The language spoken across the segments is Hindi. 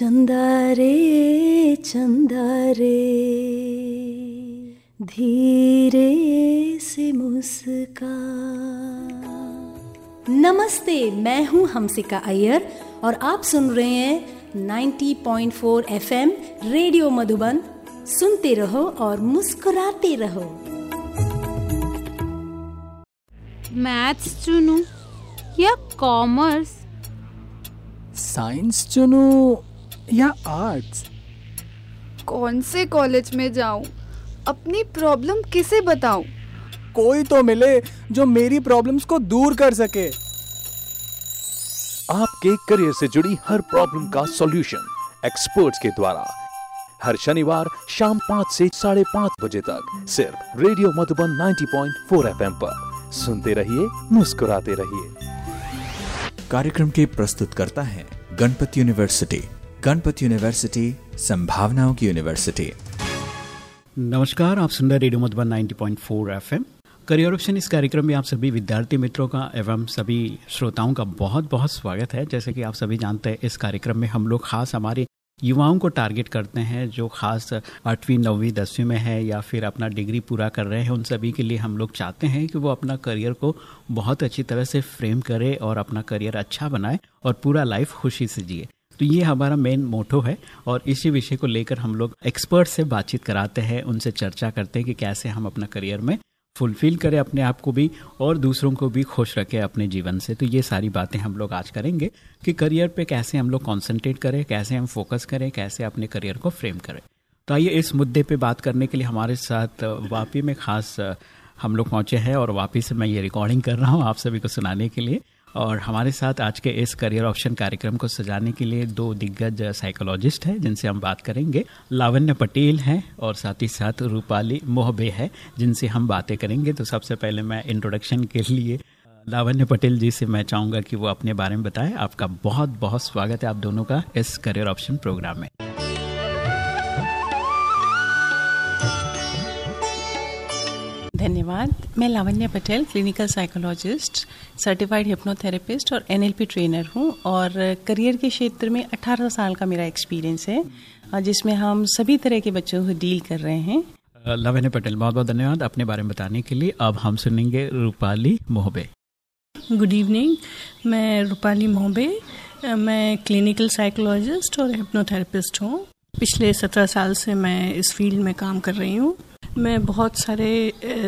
चंदा रे चंदा रे धीरे से मुस्का। नमस्ते मैं हूँ हमसिका अय्यर और आप सुन रहे हैं 90.4 एफएम रेडियो मधुबन। सुनते रहो और मुस्कुराते रहो। मैथ्स चुनूं या कॉमर्स? साइंस चुनूं या आर्ट्स? कौन से कॉलेज में जाऊँ? अपनी प्रॉब्लम किसे बताऊँ? कोई तो मिले जो मेरी प्रॉब्लम्स को दूर कर सके। आपके करियर से जुड़ी हर प्रॉब्लम का सॉल्यूशन एक्सपर्ट्स के द्वारा हर शनिवार शाम पाँच से साढ़े पाँच बजे तक सिर्फ़ रेडियो मधुबन 90.4 एफएम पर। सुनते रहिए मुस्कुराते रहिए। कार्यक्रम के प्रस्तुतकर्ता हैं गणपति यूनिवर्सिटी गणपति यूनिवर्सिटी, संभावनाओं की यूनिवर्सिटी। नमस्कार, आप सुन रहे radio Madhuban 90.4 FM. Career option इस कार्यक्रम में आप सभी विद्यार्थी मित्रों का एवं सभी श्रोताओं का बहुत बहुत स्वागत है। जैसे कि आप सभी जानते हैं, इस कार्यक्रम में हम लोग खास हमारे युवाओं को टारगेट करते हैं, जो खास आठवीं, नौवीं, दसवीं में है या फिर अपना डिग्री पूरा कर रहे हैं, उन सभी के लिए हम लोग चाहते हैं कि वो अपना करियर को बहुत अच्छी तरह से फ्रेम करे और अपना करियर अच्छा बनाए और पूरा लाइफ खुशी से जिए। तो ये हमारा मेन मोटो है और इसी विषय को लेकर हम लोग एक्सपर्ट से बातचीत कराते हैं, उनसे चर्चा करते हैं कि कैसे हम अपना करियर में फुलफिल करें, अपने आप को भी और दूसरों को भी खुश रखें अपने जीवन से। तो ये सारी बातें हम लोग आज करेंगे कि करियर पे कैसे हम लोग कॉन्सेंट्रेट करें, कैसे हम फोकस करें, कैसे अपने करियर को फ्रेम करें। तो आइए इस मुद्दे पे बात करने के लिए हमारे साथ वापी में खास हम लोग पहुँचे हैं और वापी से मैं ये रिकॉर्डिंग कर रहा हूँ आप सभी को सुनाने के लिए। और हमारे साथ आज के इस करियर ऑप्शन कार्यक्रम को सजाने के लिए दो दिग्गज साइकोलॉजिस्ट हैं, जिनसे हम बात करेंगे। लावण्य पटेल हैं और साथ ही साथ रूपाली मोहबे है, जिनसे हम बातें करेंगे। तो सबसे पहले मैं इंट्रोडक्शन के लिए, लावण्य पटेल जी से मैं चाहूँगा कि वो अपने बारे में बताएँ। आपका बहुत बहुत स्वागत है आप दोनों का इस करियर ऑप्शन प्रोग्राम में। धन्यवाद। मैं Lavanya Patel clinical psychologist certified hypnotherapist और एनएलपी ट्रेनर हूँ और करियर के क्षेत्र में 18 साल का मेरा एक्सपीरियंस है जिसमें हम सभी तरह के बच्चों को डील कर रहे हैं। लावण्य पटेल बहुत बहुत धन्यवाद अपने बारे में बताने के लिए। अब हम सुनेंगे रूपाली मोहबे। गुड इवनिंग मैं रूपाली मोहबे मैं क्लिनिकल साइकोलॉजिस्ट और हिप्नोथेरेपिस्ट हूँ। पिछले सत्रह साल से मैं इस फ़ील्ड में काम कर रही हूँ। मैं बहुत सारे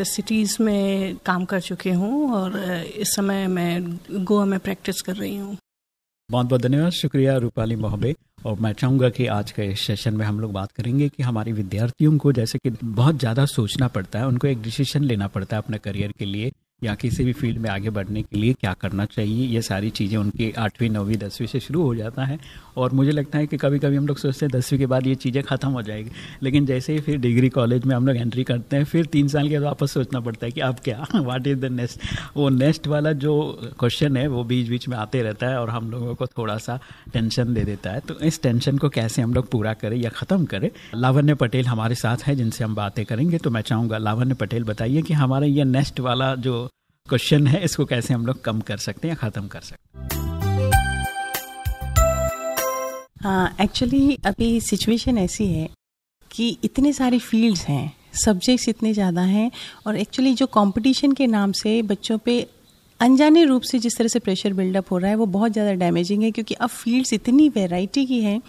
सिटीज़ में काम कर चुके हूँ और इस समय मैं गोवा में प्रैक्टिस कर रही हूँ। बहुत बहुत धन्यवाद, शुक्रिया रूपाली मोहबे। और मैं चाहूँगा कि आज के सेशन में हम लोग बात करेंगे कि हमारे विद्यार्थियों को जैसे कि बहुत ज़्यादा सोचना पड़ता है, उनको एक डिसीज़न लेना पड़ता है अपने करियर के लिए। या किसी भी फ़ील्ड में आगे बढ़ने के लिए क्या करना चाहिए, ये सारी चीज़ें उनकी आठवीं, नौवीं, दसवीं से शुरू हो जाता है। और मुझे लगता है कि कभी कभी हम लोग सोचते हैं दसवीं के बाद ये चीज़ें ख़त्म हो जाएगी, लेकिन जैसे ही फिर डिग्री कॉलेज में हम लोग एंट्री करते हैं, फिर तीन साल के बाद वापस सोचना पड़ता है कि अब क्या वाट इज़ द नेक्स्ट वो नेक्स्ट वाला जो क्वेश्चन है, वो बीच बीच में आते रहता है और हम लोगों को थोड़ा सा टेंशन दे देता है। तो इस टेंशन को कैसे हम लोग पूरा करें या ख़त्म करें? लावण्य पटेल हमारे साथ हैं, जिनसे हम बातें करेंगे। तो मैं चाहूँगा लावण्य पटेल बताइए कि हमारा ये नेक्स्ट वाला जो क्वेश्चन है इसको कैसे हम लोग कम कर सकते हैं ख़त्म कर सकते हैं? एक्चुअली uh, अभी सिचुएशन ऐसी है कि इतने सारे फील्ड्स हैं सब्जेक्ट्स इतने ज़्यादा हैं और एक्चुअली जो कंपटीशन के नाम से बच्चों पे अनजाने रूप से जिस तरह से प्रेशर बिल्डअप हो रहा है वो बहुत ज़्यादा डैमेजिंग है क्योंकि अब फील्ड्स इतनी वैरायटी की हैं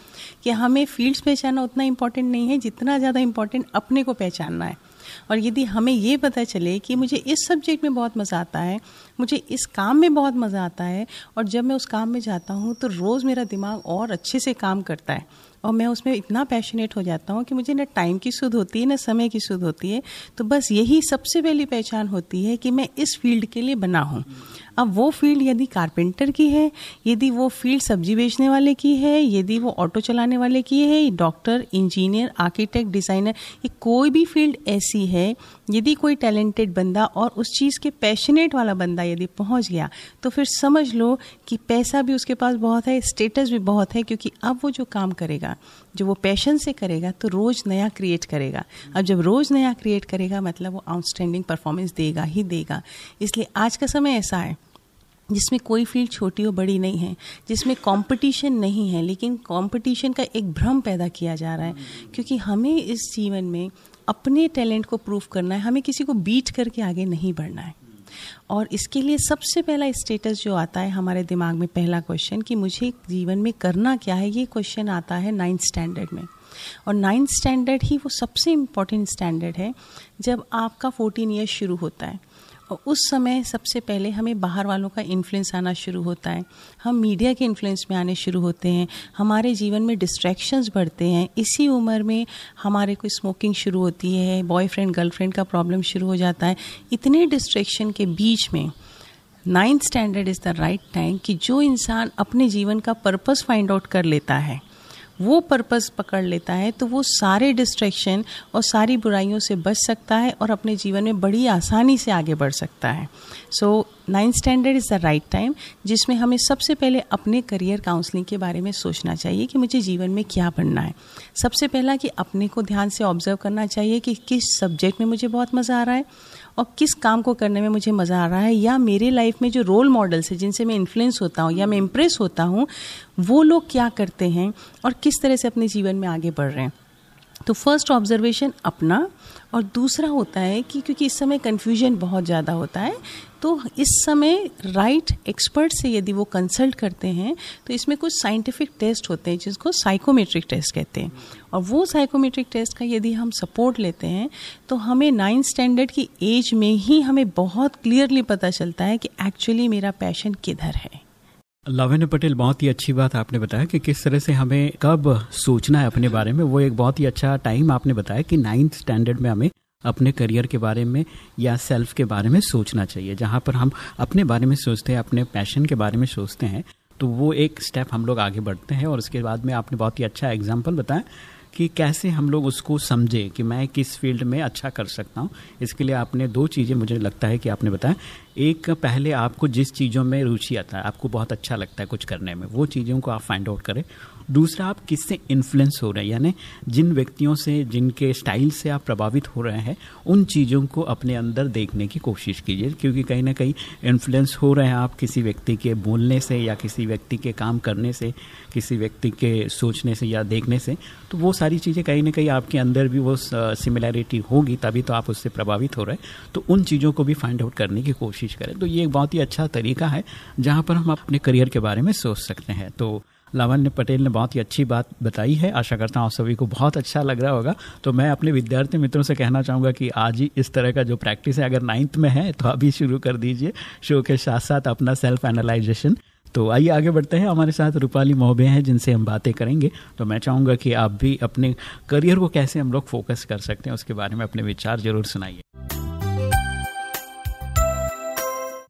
कि हमें फील्ड्स पहचानना उतना इंपॉर्टेंट नहीं है जितना ज़्यादा इंपॉर्टेंट अपने को पहचानना है। और यदि हमें ये पता चले कि मुझे इस सब्जेक्ट में बहुत मज़ा आता है, मुझे इस काम में बहुत मज़ा आता है, और जब मैं उस काम में जाता हूँ तो रोज़ मेरा दिमाग और अच्छे से काम करता है। और मैं उसमें इतना पैशनेट हो जाता हूँ कि मुझे ना टाइम की सुध होती है, न समय की सुध होती है। तो बस यही सबसे पहली पहचान होती है कि मैं इस फ़ील्ड के लिए बना हूँ। अब वो फ़ील्ड यदि कारपेंटर की है, यदि वो फ़ील्ड सब्ज़ी बेचने वाले की है, यदि वो ऑटो चलाने वाले की है डॉक्टर, इंजीनियर, आर्किटेक्ट, डिज़ाइनर, ये कोई भी फ़ील्ड ऐसी है, यदि कोई टैलेंटेड बंदा और उस चीज़ के पैशनेट वाला बंदा यदि पहुँच गया तो फिर समझ लो कि पैसा भी उसके पास बहुत है, स्टेटस भी बहुत है, क्योंकि अब वो जो काम करेगा जो वो पैशन से करेगा तो रोज़ नया क्रिएट करेगा। अब जब रोज़ नया क्रिएट करेगा मतलब वो आउटस्टैंडिंग परफॉर्मेंस देगा ही देगा। इसलिए आज का समय ऐसा है, जिसमें कोई फ़ील्ड छोटी और बड़ी नहीं है, जिसमें कंपटीशन नहीं है, लेकिन कंपटीशन का एक भ्रम पैदा किया जा रहा है। क्योंकि हमें इस जीवन में अपने टैलेंट को प्रूव करना है, हमें किसी को बीट करके आगे नहीं बढ़ना है। और इसके लिए सबसे पहला स्टेटस जो आता है हमारे दिमाग में पहला क्वेश्चन कि मुझे जीवन में करना क्या है, ये क्वेश्चन आता है नाइन्थ स्टैंडर्ड में। और नाइन्थ स्टैंडर्ड ही वो सबसे इंपॉर्टेंट स्टैंडर्ड है जब आपका फोर्टीन ईयर्स शुरू होता है। और उस समय सबसे पहले हमें बाहर वालों का इन्फ्लुएंस आना शुरू होता है। हम मीडिया के इन्फ्लुएंस में आने शुरू होते हैं। हमारे जीवन में डिस्ट्रैक्शंस बढ़ते हैं। इसी उम्र में हमारे कोई स्मोकिंग शुरू होती है बॉयफ्रेंड गर्लफ्रेंड का प्रॉब्लम शुरू हो जाता है। इतने डिस्ट्रैक्शन के बीच में ninth standard is the right time कि जो इंसान अपने जीवन का पर्पस फाइंड आउट कर लेता है। वो पर्पस पकड़ लेता है तो वो सारे डिस्ट्रैक्शन और सारी बुराइयों से बच सकता है और अपने जीवन में बड़ी आसानी से आगे बढ़ सकता है। So ninth standard is the right time जिसमें हमें सबसे पहले अपने करियर काउंसलिंग के बारे में सोचना चाहिए कि मुझे जीवन में क्या बनना है। सबसे पहला कि अपने को ध्यान से ऑब्ज़र्व करना चाहिए कि किस सब्जेक्ट में मुझे बहुत मज़ा आ रहा है। और किस काम को करने में मुझे मज़ा आ रहा है, या मेरे लाइफ में जो रोल मॉडल्स है, जिनसे मैं इन्फ्लुएंस होता हूँ, या मैं इम्प्रेस होता हूँ, वो लोग क्या करते हैं और किस तरह से अपने जीवन में आगे बढ़ रहे हैं? तो फ़र्स्ट ऑब्जर्वेशन अपना। और दूसरा होता है कि क्योंकि इस समय कन्फ्यूज़न बहुत ज़्यादा होता है तो इस समय राइट एक्सपर्ट से यदि वो कंसल्ट करते हैं तो इसमें कुछ साइंटिफिक टेस्ट होते हैं जिसको साइकोमेट्रिक टेस्ट कहते हैं। और वो साइकोमेट्रिक टेस्ट का यदि हम सपोर्ट लेते हैं तो हमें नाइन्थ स्टैंडर्ड की एज में ही हमें बहुत क्लियरली पता चलता है कि एक्चुअली मेरा पैशन किधर है। लावण्य पटेल, बहुत ही अच्छी बात आपने बताया कि किस तरह से हमें कब सोचना है अपने बारे में। वो एक बहुत ही अच्छा टाइम आपने बताया कि नाइन्थ स्टैंडर्ड में हमें अपने करियर के बारे में या सेल्फ के बारे में सोचना चाहिए। जहाँ पर हम अपने बारे में सोचते हैं, अपने पैशन के बारे में सोचते हैं तो वो एक स्टेप हम लोग आगे बढ़ते हैं। और उसके बाद में आपने बहुत ही अच्छा एग्ज़ाम्पल बताया कि कैसे हम लोग उसको समझे कि मैं किस फ़ील्ड में अच्छा कर सकता हूँ। इसके लिए आपने दो चीज़ें मुझे लगता है कि आपने बताया। एक, पहले आपको जिस चीज़ों में रुचि आता है, आपको बहुत अच्छा लगता है कुछ करने में, वो चीज़ों को आप फाइंड आउट करें। दूसरा, आप किससे इन्फ्लुएंस हो रहे हैं? यानी जिन व्यक्तियों से, जिनके स्टाइल से आप प्रभावित हो रहे हैं, उन चीज़ों को अपने अंदर देखने की कोशिश कीजिए। क्योंकि कहीं ना कहीं इन्फ्लुएंस हो रहे हैं आप किसी व्यक्ति के बोलने से या किसी व्यक्ति के काम करने से, किसी व्यक्ति के सोचने से या देखने से तो वो सारी चीज़ें कहीं ना कहीं आपके अंदर भी वो सिमिलैरिटी होगी, तभी तो आप उससे प्रभावित हो रहे हैं। तो उन चीज़ों को भी फाइंड आउट करने की कोशिश करें। तो ये एक बहुत ही अच्छा तरीका है, जहाँ पर हम अपने करियर के बारे में सोच सकते हैं। तो लावण्य पटेल ने बहुत ही अच्छी बात बताई है। आशा करता हूँ आप सभी को बहुत अच्छा लग रहा होगा। तो मैं अपने विद्यार्थी मित्रों से कहना चाहूँगा कि आज ही इस तरह का जो प्रैक्टिस है, अगर नाइन्थ में है तो अभी शुरू कर दीजिए शो के साथ साथ अपना सेल्फ एनालाइजेशन तो आइए आगे बढ़ते हैं। हमारे साथ रूपाली मोहबे हैं, जिनसे हम बातें करेंगे। तो मैं चाहूँगा कि आप भी अपने करियर को कैसे हम लोग फोकस कर सकते हैं, उसके बारे में अपने विचार ज़रूर सुनाइए।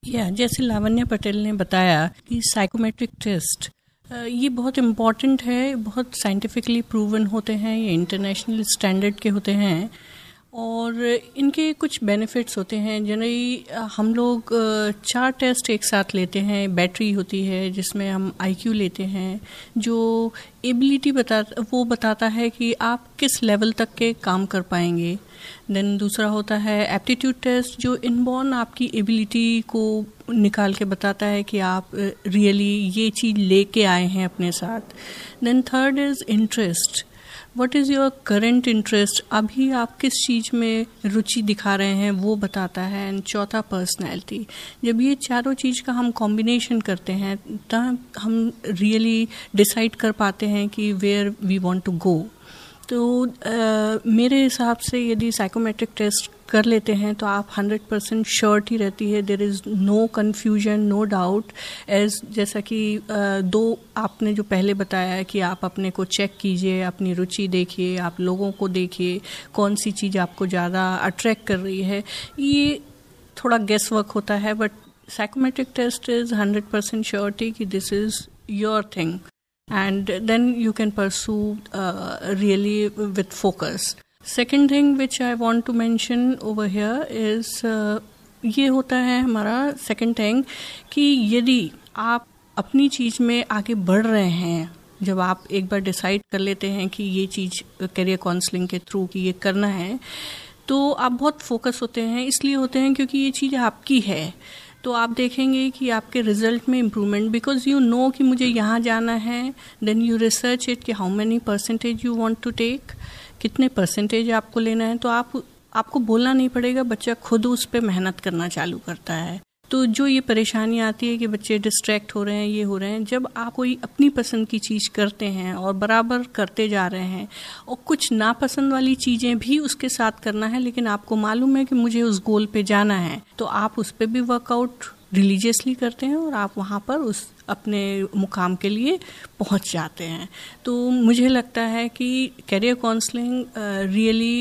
या, जैसे लावण्य पटेल ने बताया कि साइकोमेट्रिक टेस्ट ये बहुत इंपॉर्टेंट है, बहुत साइंटिफिकली प्रूवन होते हैं, ये इंटरनेशनल स्टैंडर्ड के होते हैं। और इनके कुछ बेनिफिट्स होते हैं। जनरली हम लोग चार टेस्ट एक साथ लेते हैं। बैटरी होती है, जिसमें हम आईक्यू लेते हैं, जो एबिलिटी बता, वो बताता है कि आप किस लेवल तक के काम कर पाएँगे। देन दूसरा होता है एप्टीट्यूड टेस्ट जो इनबॉर्न आपकी एबिलिटी को निकाल के बताता है कि आप रियली ये चीज़ लेके आए हैं अपने साथ। Then third is interest what is your current interest अभी आप किस चीज़ में रुचि दिखा रहे हैं? वो बताता है। एंड चौथा पर्सनैलिटी जब ये चारों चीज़ का हम कॉम्बिनेशन करते हैं तब हम रियली डिसाइड कर पाते हैं कि where we want to go तो आ, मेरे हिसाब से यदि साइकोमेट्रिक टेस्ट कर लेते हैं तो आप 100 परसेंट श्योरिटी रहती है there is no confusion no doubt as जैसा कि दो आपने जो पहले बताया है कि आप अपने को चेक कीजिए, अपनी रुचि देखिए, आप लोगों को देखिए, कौन सी चीज़ आपको ज़्यादा अट्रैक्ट कर रही है, ये थोड़ा गेस वर्क होता है but psychometric test is hundred percent surety कि this is your thing and then you can pursue really with with focus. Thing which I want to mention over is uh, ये होता है हमारा सेकेंड थिंग कि यदि आप अपनी चीज़ में आगे बढ़ रहे हैं जब आप एक बार डिसाइड कर लेते हैं कि ये चीज़ करियर काउंसलिंग के थ्रू कि ये करना है तो आप बहुत फोकस होते हैं इसलिए होते हैं क्योंकि ये चीज़ आपकी है तो आप देखेंगे कि आपके रिज़ल्ट में इम्प्रूवमेंट बिकॉज़ यू नो कि मुझे यहाँ जाना है देन यू रिसर्च इट कि how many percentage you want to take कितने परसेंटेज आपको लेना है तो आप, आपको बोलना नहीं पड़ेगा, बच्चा खुद उस पर मेहनत करना चालू करता है। तो जो ये परेशानी आती है कि बच्चे डिस्ट्रैक्ट हो रहे हैं, ये हो रहे हैं, जब आप कोई अपनी पसंद की चीज़ करते हैं और बराबर करते जा रहे हैं, और कुछ नापसंद वाली चीज़ें भी उसके साथ करना है, लेकिन आपको मालूम है कि मुझे उस गोल पे जाना है तो आप उस पर भी वर्कआउट रिलीजियसली करते हैं और आप वहाँ पर उस अपने मुकाम के लिए पहुँच जाते हैं। तो मुझे लगता है कि career counselling really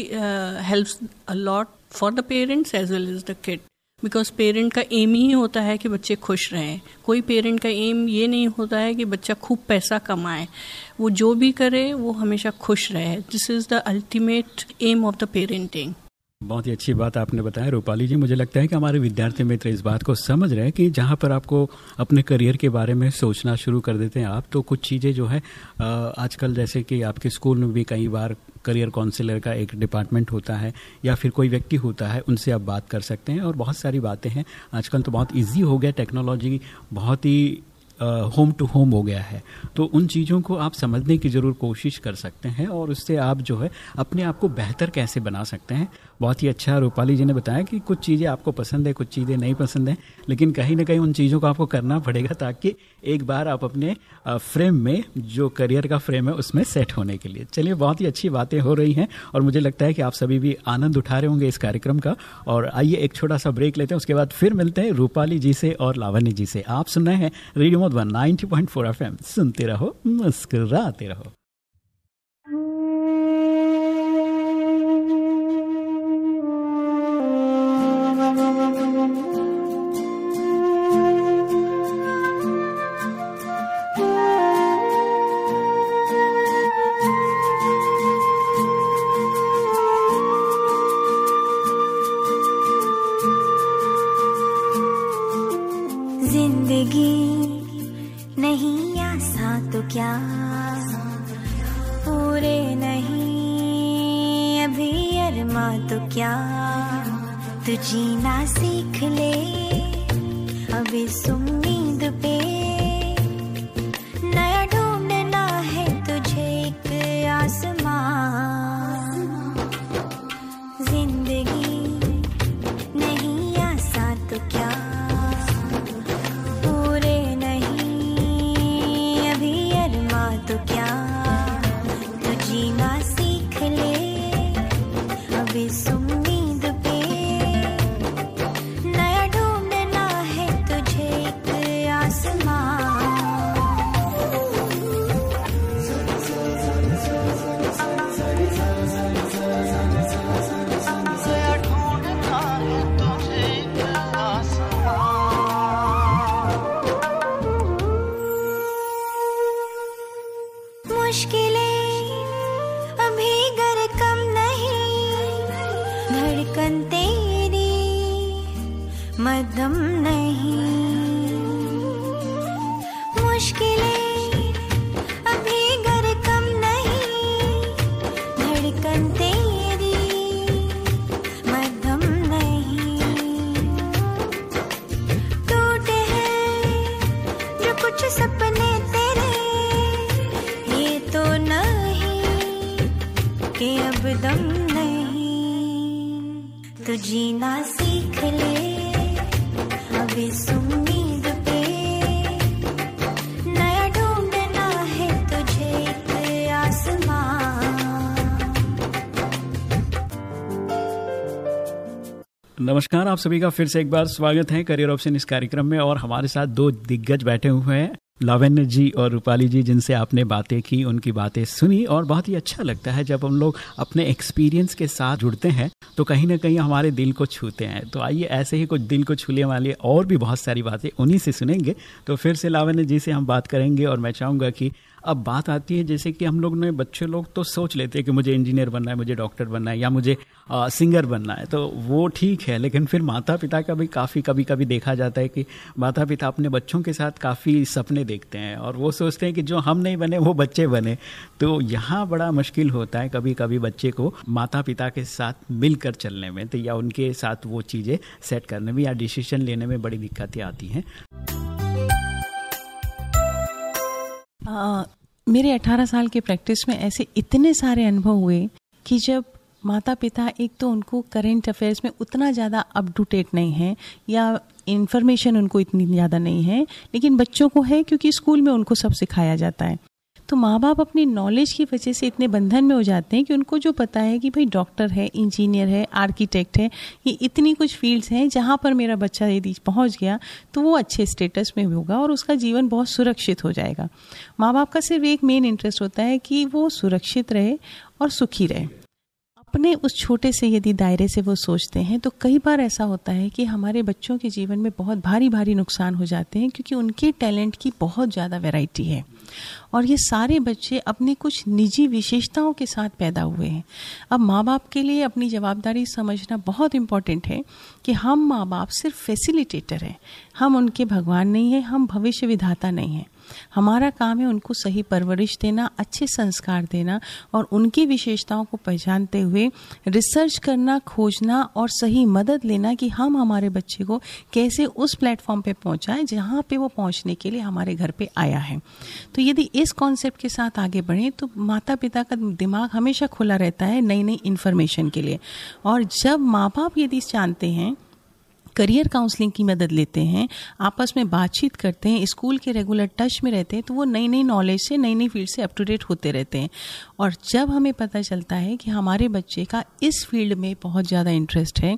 helps a lot for the parents as well as the kid because parent का एम ही होता है कि बच्चे खुश रहें। कोई पेरेंट का एम ये नहीं होता है कि बच्चा खूब पैसा कमाए। वो जो भी करे, वो हमेशा खुश रहे। This is the ultimate aim of the parenting बहुत ही अच्छी बात आपने बताया। रूपाली जी, मुझे लगता है कि हमारे विद्यार्थी मित्र इस बात को समझ रहे हैं कि जहाँ पर आपको अपने करियर के बारे में सोचना शुरू कर देते हैं आप तो कुछ चीज़ें जो है आजकल जैसे कि आपके स्कूल में भी कई बार करियर काउंसिलर का एक डिपार्टमेंट होता है, या फिर कोई व्यक्ति होता है, उनसे आप बात कर सकते हैं और बहुत सारी बातें हैं। आजकल तो बहुत ईजी हो गया टेक्नोलॉजी बहुत ही होम टू होम हो गया है। तो उन चीज़ों को आप समझने की ज़रूर कोशिश कर सकते हैं और उससे आप जो है, अपने आप को बेहतर कैसे बना सकते हैं। बहुत ही अच्छा रूपाली जी ने बताया कि कुछ चीज़ें आपको पसंद है, कुछ चीज़ें नहीं पसंद है, लेकिन कहीं ना कहीं उन चीज़ों को आपको करना पड़ेगा ताकि एक बार आप अपने फ्रेम में, जो करियर का फ्रेम है उसमें सेट होने के लिए। चलिए, बहुत ही अच्छी बातें हो रही हैं और मुझे लगता है कि आप सभी भी आनंद उठा रहे होंगे इस कार्यक्रम का। और आइए एक छोटा सा ब्रेक लेते हैं, उसके बाद फिर मिलते हैं रूपाली जी से और लावण्य जी से। आप सुन रहे हैं रेडियो मोदवन नाइनटी पॉइंट सुनते रहो, मुस्कुराते रहो। frente नमस्कार, आप सभी का फिर से एक बार स्वागत है करियर ऑप्शन इस कार्यक्रम में और हमारे साथ दो दिग्गज बैठे हुए हैं। लावण्य जी और रूपाली जी, जिनसे आपने बातें की, उनकी बातें सुनी और बहुत ही अच्छा लगता है जब हम लोग अपने एक्सपीरियंस के साथ जुड़ते हैं तो कहीं ना कहीं हमारे दिल को छूते हैं। तो आइए, ऐसे ही कुछ दिल को छूने वाली और भी बहुत सारी बातें उन्हीं से सुनेंगे। तो फिर से लावण्य जी से हम बात करेंगे और मैं चाहूँगा कि अब बात आती है जैसे कि हम लोग ने बच्चे लोग तो सोच लेते हैं कि मुझे इंजीनियर बनना है मुझे डॉक्टर बनना है या मुझे आ, सिंगर बनना है। तो वो ठीक है लेकिन फिर माता पिता का भी काफ़ी कभी कभी देखा जाता है कि माता पिता अपने बच्चों के साथ काफ़ी सपने देखते हैं और वो सोचते हैं कि जो हम नहीं बने वो बच्चे बने। तो यहाँ बड़ा मुश्किल होता है कभी कभी बच्चे को माता पिता के साथ मिलकर चलने में तो या उनके साथ वो चीज़ें सेट करने में या डिसीज़न लेने में बड़ी दिक्कतें आती हैं। आ, मेरे 18 साल के प्रैक्टिस में ऐसे इतने सारे अनुभव हुए कि जब माता पिता एक तो उनको करेंट अफेयर्स में उतना ज़्यादा अप टू डेट नहीं है या इन्फॉर्मेशन उनको इतनी ज़्यादा नहीं है लेकिन बच्चों को है क्योंकि स्कूल में उनको सब सिखाया जाता है। तो माँ बाप अपनी नॉलेज की वजह से इतने बंधन में हो जाते हैं कि उनको जो पता है कि भाई डॉक्टर है इंजीनियर है आर्किटेक्ट है, ये इतनी कुछ फील्ड्स हैं जहाँ पर मेरा बच्चा यदि पहुँच गया तो वो अच्छे स्टेटस में होगा और उसका जीवन बहुत सुरक्षित हो जाएगा। माँ बाप का सिर्फ़ एक मेन इंटरेस्ट होता है कि वो सुरक्षित रहे और सुखी रहे। अपने उस छोटे से यदि दायरे से वो सोचते हैं तो कई बार ऐसा होता है कि हमारे बच्चों के जीवन में बहुत भारी भारी नुकसान हो जाते हैं, क्योंकि उनके टैलेंट की बहुत ज़्यादा वैरायटी है। और ये सारे बच्चे अपनी कुछ निजी विशेषताओं के साथ पैदा हुए हैं। अब माँ बाप के लिए अपनी जवाबदारी समझना बहुत इंपॉर्टेंट है कि हम माँ बाप सिर्फ़ फैसिलिटेटर हैं। हम उनके भगवान नहीं हैं, हम भविष्य विधाता नहीं हैं। हमारा काम है उनको सही परवरिश देना, अच्छे संस्कार देना और उनकी विशेषताओं को पहचानते हुए रिसर्च करना, खोजना और सही मदद लेना कि हम हमारे बच्चे को कैसे उस प्लेटफॉर्म पे पहुंचाएँ जहाँ पे वो पहुँचने के लिए हमारे घर पे आया है। तो यदि इस कॉन्सेप्ट के साथ आगे बढ़ें तो माता पिता का दिमाग हमेशा खुला रहता है नई नई इन्फॉर्मेशन के लिए। और जब माँ बाप यदि जानते हैं करियर काउंसलिंग की मदद लेते हैं, आपस में बातचीत करते हैं, स्कूल के रेगुलर टच में रहते हैं तो वो नई नई नॉलेज से नई नई फ़ील्ड से अप टू डेट होते रहते हैं। और जब हमें पता चलता है कि हमारे बच्चे का इस फ़ील्ड में बहुत ज़्यादा इंटरेस्ट है,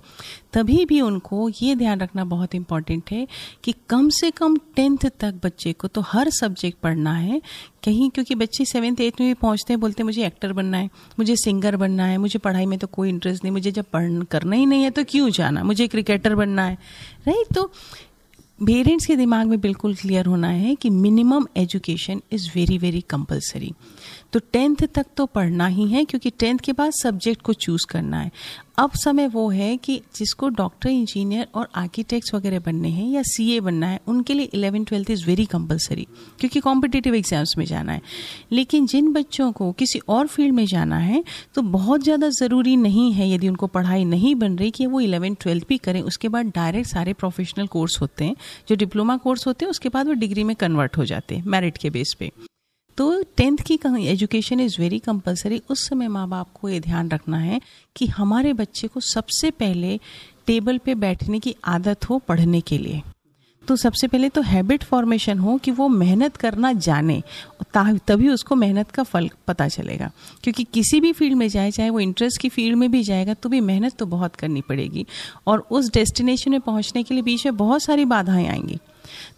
तभी भी उनको ये ध्यान रखना बहुत इंपॉर्टेंट है कि कम से कम टेंथ तक बच्चे को तो हर सब्जेक्ट पढ़ना है कहीं, क्योंकि बच्चे सेवन्थ एथ में भी पहुँचते हैं, बोलते हैं, मुझे एक्टर बनना है, मुझे सिंगर बनना है, मुझे पढ़ाई में तो कोई इंटरेस्ट नहीं, मुझे जब पढ़, करना ही नहीं है तो क्यों जाना? मुझे क्रिकेटर बनना है। राइट तो पेरेंट्स के दिमाग में बिल्कुल क्लियर होना है कि minimum education is very very compulsory तो टेंथ तक तो पढ़ना ही है, क्योंकि टेंथ के बाद सब्जेक्ट को चूज़ करना है। अब समय वो है कि जिसको डॉक्टर, इंजीनियर और आर्किटेक्ट्स वगैरह बनने हैं या सीए बनना है, उनके लिए eleven twelfth is very compulsory क्योंकि कॉम्पिटिटिव एग्ज़ाम्स में जाना है। लेकिन जिन बच्चों को किसी और फ़ील्ड में जाना है तो बहुत ज़्यादा ज़रूरी नहीं है, यदि उनको पढ़ाई नहीं बन रही कि वो इलेवन ट्वेल्थ भी करें, उसके बाद डायरेक्ट सारे प्रोफेशनल कोर्स होते हैं। जो डिप्लोमा कोर्स होते हैं, उसके बाद वो डिग्री में कन्वर्ट हो जाते हैं मेरिट के बेस पे। तो टेंथ की एजुकेशन इज़ वेरी कंपलसरी उस समय माँ बाप को ये ध्यान रखना है कि हमारे बच्चे को सबसे पहले टेबल पे बैठने की आदत हो पढ़ने के लिए। तो सबसे पहले तो हैबिट फॉर्मेशन हो कि वो मेहनत करना जाने तभी उसको मेहनत का फल पता चलेगा। क्योंकि किसी भी फ़ील्ड में जाए, चाहे वो इंटरेस्ट की फ़ील्ड में भी जाएगा तो भी मेहनत तो बहुत करनी पड़ेगी। और उस डेस्टिनेशन में पहुँचने के लिए बीच में बहुत सारी बाधाएँ आएँगी।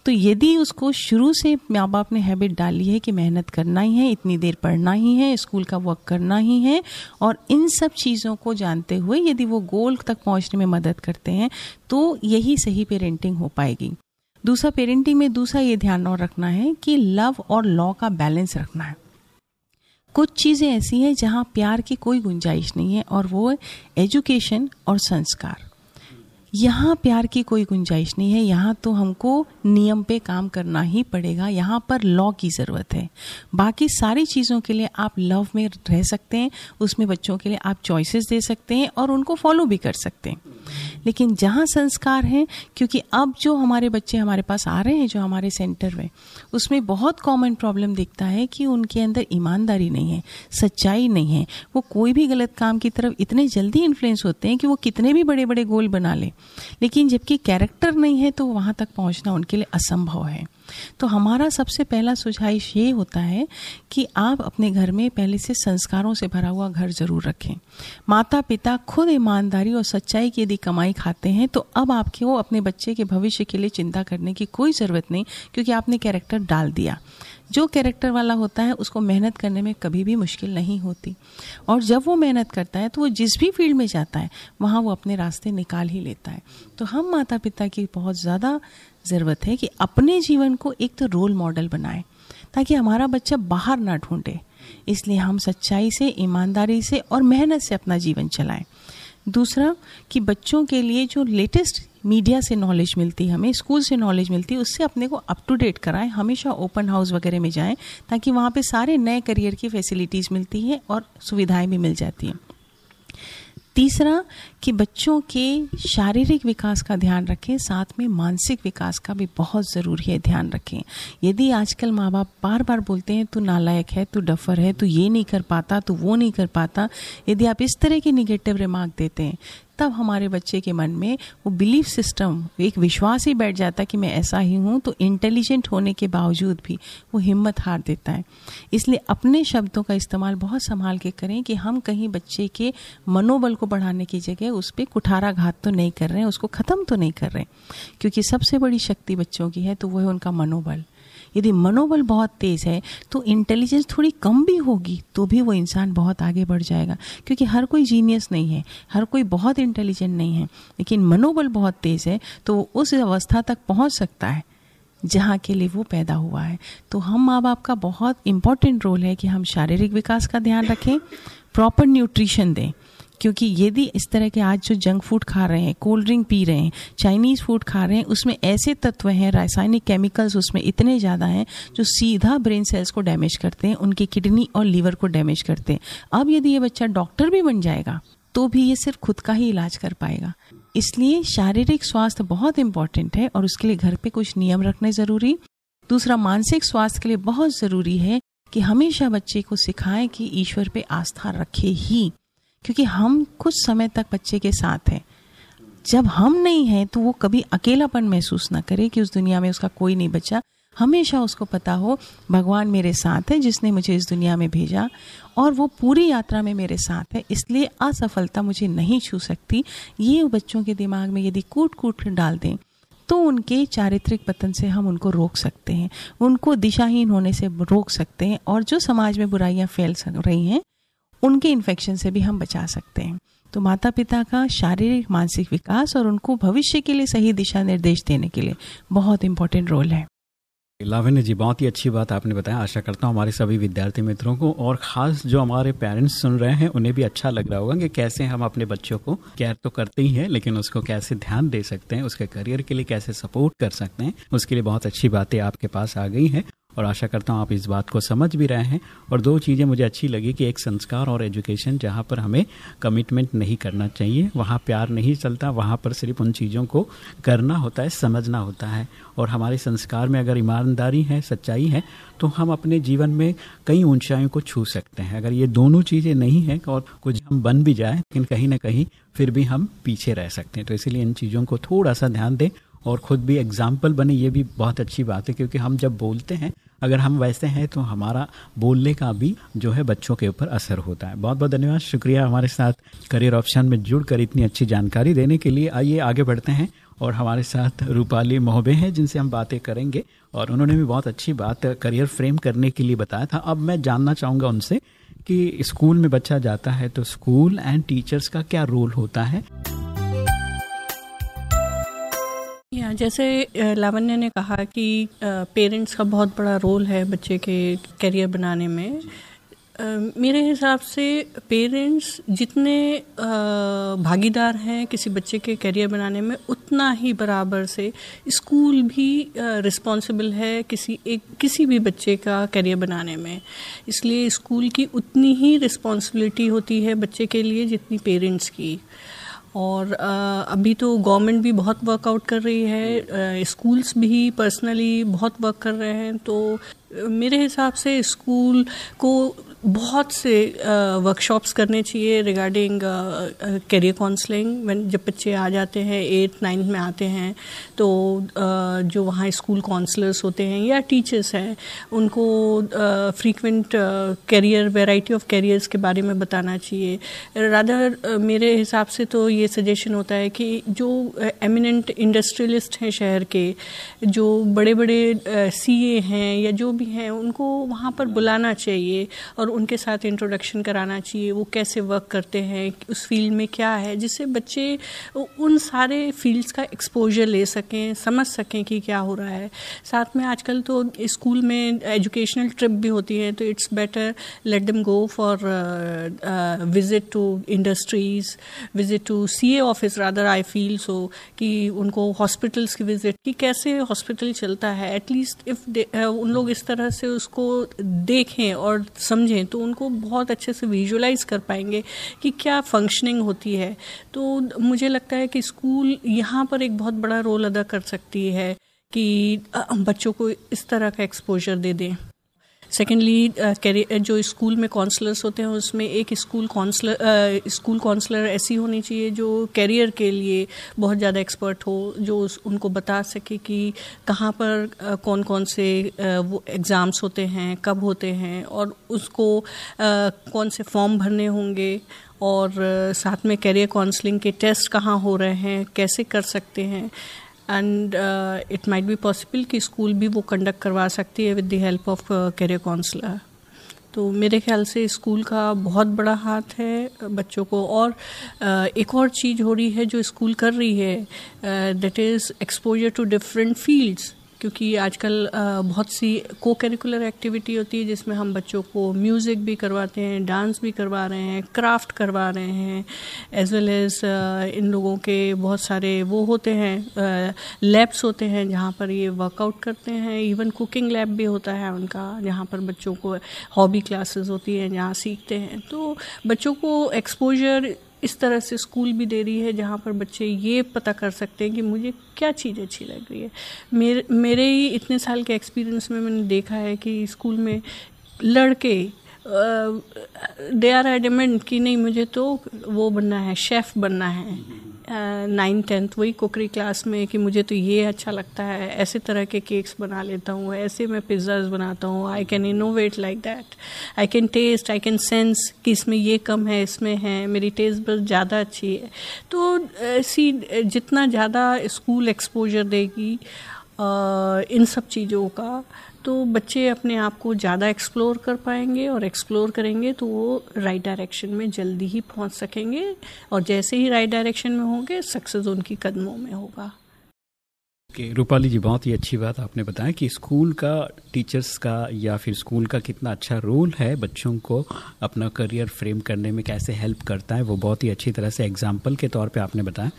तो यदि उसको शुरू से माँ बाप ने हैबिट डाली है कि मेहनत करना ही है, इतनी देर पढ़ना ही है, स्कूल का वर्क करना ही है, और इन सब चीज़ों को जानते हुए यदि वो गोल तक पहुँचने में मदद करते हैं तो यही सही पेरेंटिंग हो पाएगी। दूसरा पेरेंटिंग में दूसरा ये ध्यान और रखना है कि लव और लॉ का बैलेंस रखना है। कुछ चीज़ें ऐसी हैं जहाँ प्यार की कोई गुंजाइश नहीं है और वो एजुकेशन और संस्कार। यहाँ प्यार की कोई गुंजाइश नहीं है, यहाँ तो हमको नियम पे काम करना ही पड़ेगा, यहाँ पर लॉ की ज़रूरत है। बाकी सारी चीज़ों के लिए आप लव में रह सकते हैं, उसमें बच्चों के लिए आप चॉइसेस दे सकते हैं और उनको फॉलो भी कर सकते हैं। लेकिन जहाँ संस्कार हैं, क्योंकि अब जो हमारे बच्चे हमारे पास आ रहे हैं, जो हमारे सेंटर में, उसमें बहुत कॉमन प्रॉब्लम दिखता है कि उनके अंदर ईमानदारी नहीं है, सच्चाई नहीं है। वो कोई भी गलत काम की तरफ़ इतने जल्दी इन्फ्लुएंस होते हैं कि वो कितने भी बड़े बड़े गोल बना लें। लेकिन जबकि कैरेक्टर नहीं है तो वहाँ तक पहुँचना उनके लिए असंभव है। तो हमारा सबसे पहला सुझाइश ये होता है कि आप अपने घर में पहले से संस्कारों से भरा हुआ घर ज़रूर रखें। माता पिता खुद ईमानदारी और सच्चाई की यदि कमाई खाते हैं तो अब आपके वो अपने बच्चे के भविष्य के लिए चिंता करने की कोई ज़रूरत नहीं, क्योंकि आपने कैरेक्टर डाल दिया। जो कैरेक्टर वाला होता है, उसको मेहनत करने में कभी भी मुश्किल नहीं होती। और जब वो मेहनत करता है तो वो जिस भी फ़ील्ड में जाता है, वहाँ वो अपने रास्ते निकाल ही लेता है। तो हम माता पिता की बहुत ज़्यादा ज़रूरत है कि अपने जीवन को एक तो रोल मॉडल बनाएँ, ताकि हमारा बच्चा बाहर ना ढूंढे। इसलिए हम सच्चाई से, ईमानदारी से और मेहनत से अपना जीवन चलाएँ। दूसरा, कि बच्चों के लिए जो लेटेस्ट मीडिया से नॉलेज मिलती है, हमें स्कूल से नॉलेज मिलती है, उससे अपने को अप टू डेट कराएँ, हमेशा ओपन हाउस वगैरह में जाएँ, ताकि वहाँ पे सारे नए करियर की फैसिलिटीज़ मिलती है और सुविधाएँ भी मिल जाती हैं। तीसरा कि बच्चों के शारीरिक विकास का ध्यान रखें, साथ में मानसिक विकास का भी बहुत ज़रूरी है ध्यान रखें। यदि आजकल माँ बाप बार बार बोलते हैं, तू नालायक है, तू डफर है, तू ये नहीं कर पाता, तू वो नहीं कर पाता। यदि आप इस तरह के निगेटिव रिमार्क देते हैं, तब हमारे बच्चे के मन में वो बिलीफ सिस्टम एक विश्वास ही बैठ जाता है कि मैं ऐसा ही हूँ तो इंटेलिजेंट होने के बावजूद भी वो हिम्मत हार देता है। इसलिए अपने शब्दों का इस्तेमाल बहुत संभाल के करें कि हम कहीं बच्चे के मनोबल को बढ़ाने की जगह उस पर कुठाराघात तो नहीं कर रहे हैं, उसको ख़त्म तो नहीं कर रहे क्योंकि सबसे बड़ी शक्ति बच्चों की है तो वो है उनका मनोबल। यदि मनोबल बहुत तेज़ है तो इंटेलिजेंस थोड़ी कम भी होगी तो भी वो इंसान बहुत आगे बढ़ जाएगा। क्योंकि हर कोई जीनियस नहीं है, हर कोई बहुत इंटेलिजेंट नहीं है, लेकिन मनोबल बहुत तेज़ है तो वो उस अवस्था तक पहुँच सकता है, जहाँ के लिए वो पैदा हुआ है। तो हम माँ बाप का बहुत इंपॉर्टेंट रोल है कि हम शारीरिक विकास का ध्यान रखें प्रॉपर न्यूट्रिशन दें। क्योंकि यदि इस तरह के आज जो जंक फ़ूड खा रहे हैं कोल्ड ड्रिंक पी रहे हैं चाइनीज़ फ़ूड खा रहे हैं, उसमें ऐसे तत्व हैं, रासायनिक केमिकल्स उसमें इतने ज़्यादा हैं, जो सीधा ब्रेन सेल्स को डैमेज करते हैं, उनकी किडनी और लीवर को डैमेज करते हैं। अब यदि ये बच्चा डॉक्टर भी बन जाएगा तो भी ये सिर्फ़ खुद का ही इलाज कर पाएगा। इसलिए शारीरिक स्वास्थ्य बहुत इंपॉर्टेंट है और उसके लिए घर पे कुछ नियम रखने ज़रूरी। दूसरा, मानसिक स्वास्थ्य के लिए बहुत ज़रूरी है कि हमेशा बच्चे को सिखाएँ कि ईश्वर पे आस्था रखे ही। क्योंकि हम कुछ समय तक बच्चे के साथ हैं। जब हम नहीं हैं तो वो कभी अकेलापन महसूस ना करे कि उस दुनिया में उसका कोई नहीं बचा। हमेशा उसको पता हो, भगवान मेरे साथ है, जिसने मुझे इस दुनिया में भेजा, और वो पूरी यात्रा में मेरे साथ है, इसलिए असफलता मुझे नहीं छू सकती। ये बच्चों के दिमाग में यदि कूट कूट डाल दें तो उनके चारित्रिक पतन से हम उनको रोक सकते हैं। उनको दिशाहीन होने से रोक सकते हैं, और जो समाज में बुराइयाँ फैल रही हैं उनके इन्फेक्शन से भी हम बचा सकते हैं। तो माता पिता का शारीरिक, मानसिक विकास और उनको भविष्य के लिए सही दिशा निर्देश देने के लिए बहुत इंपॉर्टेंट रोल है। लावण्य जी, बहुत ही अच्छी बात आपने बताया। आशा करता हूँ हमारे सभी विद्यार्थी मित्रों को और खास जो हमारे पेरेंट्स सुन रहे हैं, उन्हें भी अच्छा लग रहा होगा कि कैसे हम अपने बच्चों को केयर तो करते ही हैं, लेकिन उसको कैसे ध्यान दे सकते हैं, उसके करियर के लिए कैसे सपोर्ट कर सकते हैं, उसके लिए बहुत अच्छी बातें आपके पास आ गई हैं। और आशा करता हूँ आप इस बात को समझ भी रहे हैं और दो चीज़ें मुझे अच्छी लगी कि एक संस्कार और एजुकेशन जहाँ पर हमें कमिटमेंट नहीं करना चाहिए, वहाँ प्यार नहीं चलता, वहाँ पर सिर्फ़ उन चीज़ों को करना होता है, समझना होता है। और हमारे संस्कार में अगर ईमानदारी है, सच्चाई है तो हम अपने जीवन में कई ऊंचाइयों को छू सकते हैं। अगर ये दोनों चीज़ें नहीं हैं और कुछ हम बन भी जाए, लेकिन कहीं ना कहीं फिर भी हम पीछे रह सकते हैं। तो इसीलिए इन चीज़ों को थोड़ा सा ध्यान दें और ख़ुद भी एग्ज़ाम्पल बने, ये भी बहुत अच्छी बात है, क्योंकि हम जब बोलते हैं, अगर हम वैसे हैं तो हमारा बोलने का भी जो है बच्चों के ऊपर असर होता है। बहुत बहुत धन्यवाद, शुक्रिया हमारे साथ करियर ऑप्शन में जुड़कर इतनी अच्छी जानकारी देने के लिए। आइए, आगे बढ़ते हैं, और हमारे साथ रूपाली मोहबे हैं, जिनसे हम बातें करेंगे, और उन्होंने भी बहुत अच्छी बात करियर फ्रेम करने के लिए बताया था। अब मैं जानना चाहूँगा उनसे कि स्कूल में बच्चा जाता है तो स्कूल एंड टीचर्स का क्या रोल होता है? या जैसे लावण्य ने कहा कि पेरेंट्स का बहुत बड़ा रोल है बच्चे के करियर बनाने में। मेरे हिसाब से पेरेंट्स जितने भागीदार हैं किसी बच्चे के करियर बनाने में, उतना ही बराबर से स्कूल भी रिस्पॉन्सिबल है किसी एक, किसी भी बच्चे का करियर बनाने में। इसलिए स्कूल की उतनी ही रिस्पॉन्सिबिलिटी होती है बच्चे के लिए जितनी पेरेंट्स की। और अभी तो गवर्नमेंट भी बहुत वर्कआउट कर रही है स्कूल्स भी पर्सनली बहुत वर्क कर रहे हैं तो मेरे हिसाब से स्कूल को बहुत से वर्कशॉप्स करने चाहिए रिगार्डिंग करियर काउंसलिंग जब बच्चे आ जाते हैं एट नाइन्थ में आते हैं तो uh, जो वहाँ स्कूल काउंसलर्स होते हैं या टीचर्स हैं उनको frequent career variety of careers के बारे में बताना चाहिए। रादर uh, मेरे हिसाब से तो ये सजेशन होता है कि जो एमिनेंट इंडस्ट्रियलिस्ट हैं शहर के जो बड़े बड़े सी uh, हैं या जो भी हैं उनको वहाँ पर बुलाना चाहिए और उनके साथ इंट्रोडक्शन कराना चाहिए, वो कैसे वर्क करते हैं, उस फ़ील्ड में क्या है, जिससे बच्चे उन सारे फील्ड्स का एक्सपोजर ले सकें, समझ सकें कि क्या हो रहा है। साथ में आजकल तो स्कूल में एजुकेशनल ट्रिप भी होती है तो it's better let them go for visit to industries visit to see office rather I feel so कि उनको हॉस्पिटल्स की विज़िट कि कैसे हॉस्पिटल चलता है एटलीस्ट इफ़ उन लोग इस तरह से उसको देखें और समझें तो उनको बहुत अच्छे से विजुलाइज कर पाएँगे कि क्या फंक्शनिंग होती है। तो मुझे लगता है कि स्कूल यहाँ पर एक बहुत बड़ा रोल अदा कर सकती है कि बच्चों को इस तरह का एक्सपोजर दे दें। सेकेंडली uh, जो स्कूल में काउंसलर्स होते हैं उसमें एक स्कूल काउंसलर स्कूल काउंसलर ऐसी होनी चाहिए जो कैरियर के लिए बहुत ज़्यादा एक्सपर्ट हो जो उस, उनको बता सके कि कहाँ पर uh, कौन कौन से uh, वो एग्ज़ाम्स होते हैं कब होते हैं और उसको कौन से फॉर्म भरने होंगे और साथ में कैरियर काउंसलिंग के टेस्ट कहाँ हो रहे हैं कैसे कर सकते हैं and it might be possible कि स्कूल भी वो कंडक्ट करवा सकती है with the help of career counsellor तो मेरे ख्याल से स्कूल का बहुत बड़ा हाथ है बच्चों को। और uh, एक और चीज़ हो रही है जो स्कूल कर रही है that is exposure to different fields क्योंकि आजकल बहुत सी को करिकुलर एक्टिविटी होती है जिसमें हम बच्चों को म्यूज़िक भी करवाते हैं डांस भी करवा रहे हैं क्राफ्ट करवा रहे हैं एज वेल एज इन लोगों के बहुत सारे वो होते हैं लैब्स होते हैं जहाँ पर ये वर्कआउट करते हैं। इवन कुकिंग लैब भी होता है उनका, जहाँ पर बच्चों को हॉबी क्लासेस होती हैं, जहाँ सीखते हैं। तो बच्चों को एक्सपोजर इस तरह से स्कूल भी दे रही है जहाँ पर बच्चे ये पता कर सकते हैं कि मुझे क्या चीज़ अच्छी लग रही है। मेरे मेरे ही इतने साल के एक्सपीरियंस में मैंने देखा है कि स्कूल में लड़के दे आर एडमेंट कि नहीं, मुझे तो वो बनना है शेफ़ बनना है। नाइन टेंथ वही कुकरी क्लास में कि मुझे तो ये अच्छा लगता है, ऐसे तरह के केक्स बना लेता हूँ, ऐसे मैं पिज़्ज़ाज बनाता हूँ I can innovate like that I can taste I can sense कि इसमें ये कम है, इसमें है, मेरी टेस्ट बस ज़्यादा अच्छी है। तो ऐसी जितना ज़्यादा स्कूल एक्सपोजर देगी इन सब चीज़ों का तो बच्चे अपने आप को ज़्यादा एक्सप्लोर कर पाएँगे और एक्सप्लोर करेंगे तो वो राइट डायरेक्शन में जल्दी ही पहुँच सकेंगे और जैसे ही राइट डायरेक्शन में होंगे सक्सेस उनकी कदमों में होगा। कि रूपाली जी, बहुत ही अच्छी बात आपने बताया कि स्कूल का टीचर्स का या फिर स्कूल का कितना अच्छा रोल है बच्चों को अपना करियर फ्रेम करने में, कैसे हेल्प करता है, वो बहुत ही अच्छी तरह से एग्ज़ाम्पल के तौर पे आपने बताया।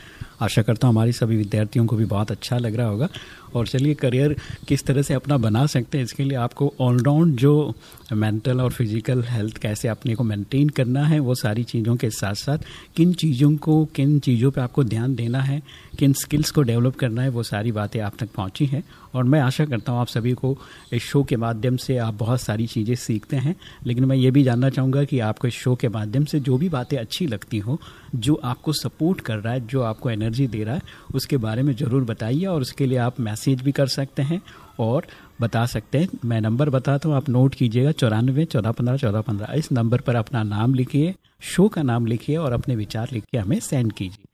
आशा करता हूँ हमारी सभी विद्यार्थियों को भी बहुत अच्छा लग रहा होगा। और चलिए करियर किस तरह से अपना बना सकते हैं, इसके लिए आपको ऑलराउंड जो मेंटल और फ़िज़िकल हेल्थ कैसे अपने को मेंटेन करना है, वो सारी चीज़ों के साथ साथ किन चीज़ों को, किन चीज़ों पे आपको ध्यान देना है, किन स्किल्स को डेवलप करना है, वो सारी बातें आप तक पहुँची हैं। और मैं आशा करता हूँ आप सभी को इस शो के माध्यम से आप बहुत सारी चीज़ें सीखते हैं, लेकिन मैं ये भी जानना चाहूँगा कि आपको इस शो के माध्यम से जो भी बातें अच्छी लगती हो, जो आपको सपोर्ट कर रहा है, जो आपको एनर्जी दे रहा है, उसके बारे में ज़रूर बताइए और उसके लिए आप मैसेज भी कर सकते हैं और बता सकते हैं। मैं नंबर बताता हूँ, आप नोट कीजिएगा चौरानवे, चौदह पंद्रह चौदह पंद्रह। इस नंबर पर अपना नाम लिखिए, शो का नाम लिखिए और अपने विचार लिख के हमें सेंड कीजिए।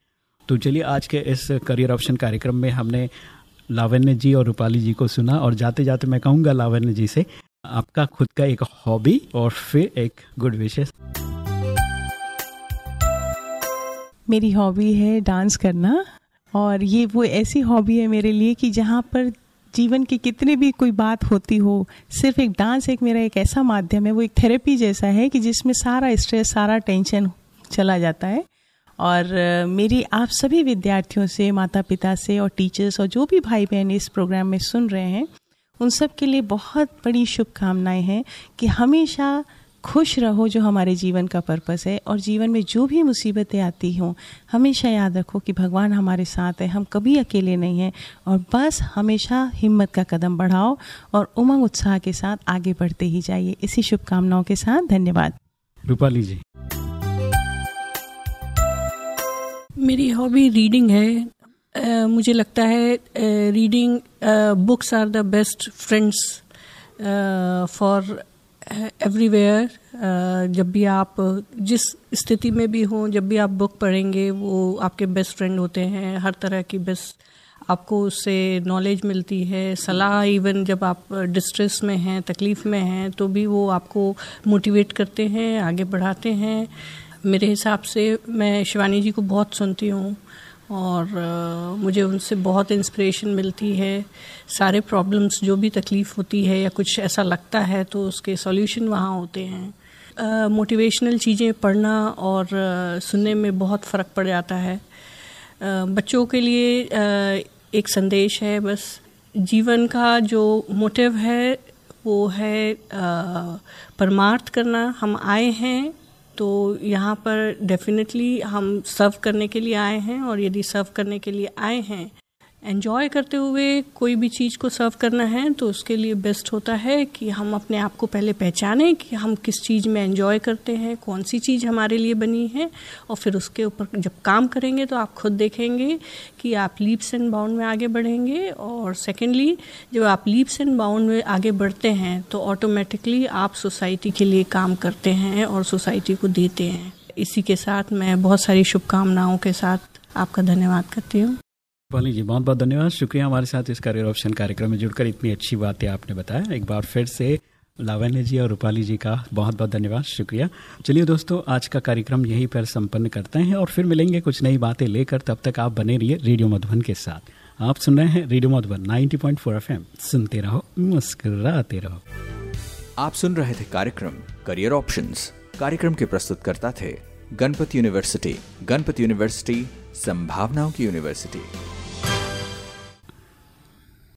तो चलिए आज के इस करियर ऑप्शन कार्यक्रम में हमने लावण्य जी और रूपाली जी को सुना और जाते जाते मैं कहूँगा लावण्य जी से, आपका खुद का एक हॉबी और फिर एक गुड विशेष। मेरी हॉबी है डांस करना और ये वो ऐसी हॉबी है मेरे लिए कि जहाँ पर जीवन की कितनी भी कोई बात होती हो, सिर्फ़ एक डांस एक मेरा एक ऐसा माध्यम है, वो एक थेरेपी जैसा है कि जिसमें सारा स्ट्रेस, सारा टेंशन चला जाता है। और मेरी आप सभी विद्यार्थियों से माता पिता से और टीचर्स और जो भी भाई बहन इस प्रोग्राम में सुन रहे हैं, उन सब के लिए बहुत बड़ी शुभकामनाएँ हैं कि हमेशा खुश रहो जो हमारे जीवन का पर्पस है और जीवन में जो भी मुसीबतें आती हों, हमेशा याद रखो कि भगवान हमारे साथ है, हम कभी अकेले नहीं हैं और बस हमेशा हिम्मत का कदम बढ़ाओ और उमंग उत्साह के साथ आगे बढ़ते ही जाइए। इसी शुभकामनाओं के साथ धन्यवाद। रूपाली जी। मेरी हॉबी रीडिंग है। मुझे लगता है reading books are the best friends for everywhere. जब भी आप जिस स्थिति में भी हों, जब भी आप बुक पढ़ेंगे, वो आपके बेस्ट फ्रेंड होते हैं। हर तरह की बेस्ट आपको उससे नॉलेज मिलती है। सलाह इवन जब आप डिस्ट्रेस में हैं, तकलीफ़ में हैं तो भी वो आपको मोटिवेट करते हैं, आगे बढ़ाते हैं। मेरे हिसाब से मैं शिवानी जी को बहुत सुनती हूँ और uh, मुझे उनसे बहुत इंस्पिरेशन मिलती है। सारे प्रॉब्लम्स जो भी तकलीफ़ होती है या कुछ ऐसा लगता है तो उसके सॉल्यूशन वहाँ होते हैं। मोटिवेशनल चीज़ें पढ़ना और uh, सुनने में बहुत फ़र्क पड़ जाता है। बच्चों के लिए एक संदेश है बस जीवन का जो मोटिव है वो है परमार्थ करना। हम आए हैं तो यहाँ पर डेफिनेटली हम सर्व करने के लिए आए हैं और यदि सर्व करने के लिए आए हैं एन्जॉय करते हुए कोई भी चीज़ को सर्व करना है तो उसके लिए बेस्ट होता है कि हम अपने आप को पहले पहचानें कि हम किस चीज़ में एन्जॉय करते हैं, कौन सी चीज़ हमारे लिए बनी है, और फिर उसके ऊपर जब काम करेंगे तो आप खुद देखेंगे कि आप लीप्स एंड बाउंड में आगे बढ़ेंगे, और सेकेंडली जब आप लीप्स एंड बाउंड में आगे बढ़ते हैं तो ऑटोमेटिकली आप सोसाइटी के लिए काम करते हैं और सोसाइटी को देते हैं। इसी के साथ मैं बहुत सारी शुभकामनाओं के साथ आपका धन्यवाद करती हूँ। पाली जी बहुत बहुत धन्यवाद। शुक्रिया हमारे साथ इस करियर ऑप्शन कार्यक्रम में जुड़कर। इतनी अच्छी बातें आपने बताया। एक बार फिर से लावण्य जी और रूपाली जी का बहुत बहुत धन्यवाद। शुक्रिया। चलिए दोस्तों, आज का कार्यक्रम यहीं पर संपन्न करते हैं और फिर मिलेंगे कुछ नई बातें लेकर। तब तक आप बने रहिए रेडियो मधुबन के साथ। आप सुन रहे हैं रेडियो मधुबन 90.4 एफएम। सुनते रहो, मुस्कुराते रहो। आप सुन रहे थे कार्यक्रम करियर ऑप्शन कार्यक्रम के प्रस्तुतकर्ता थे गणपति यूनिवर्सिटी गणपति यूनिवर्सिटी, संभावनाओं की यूनिवर्सिटी।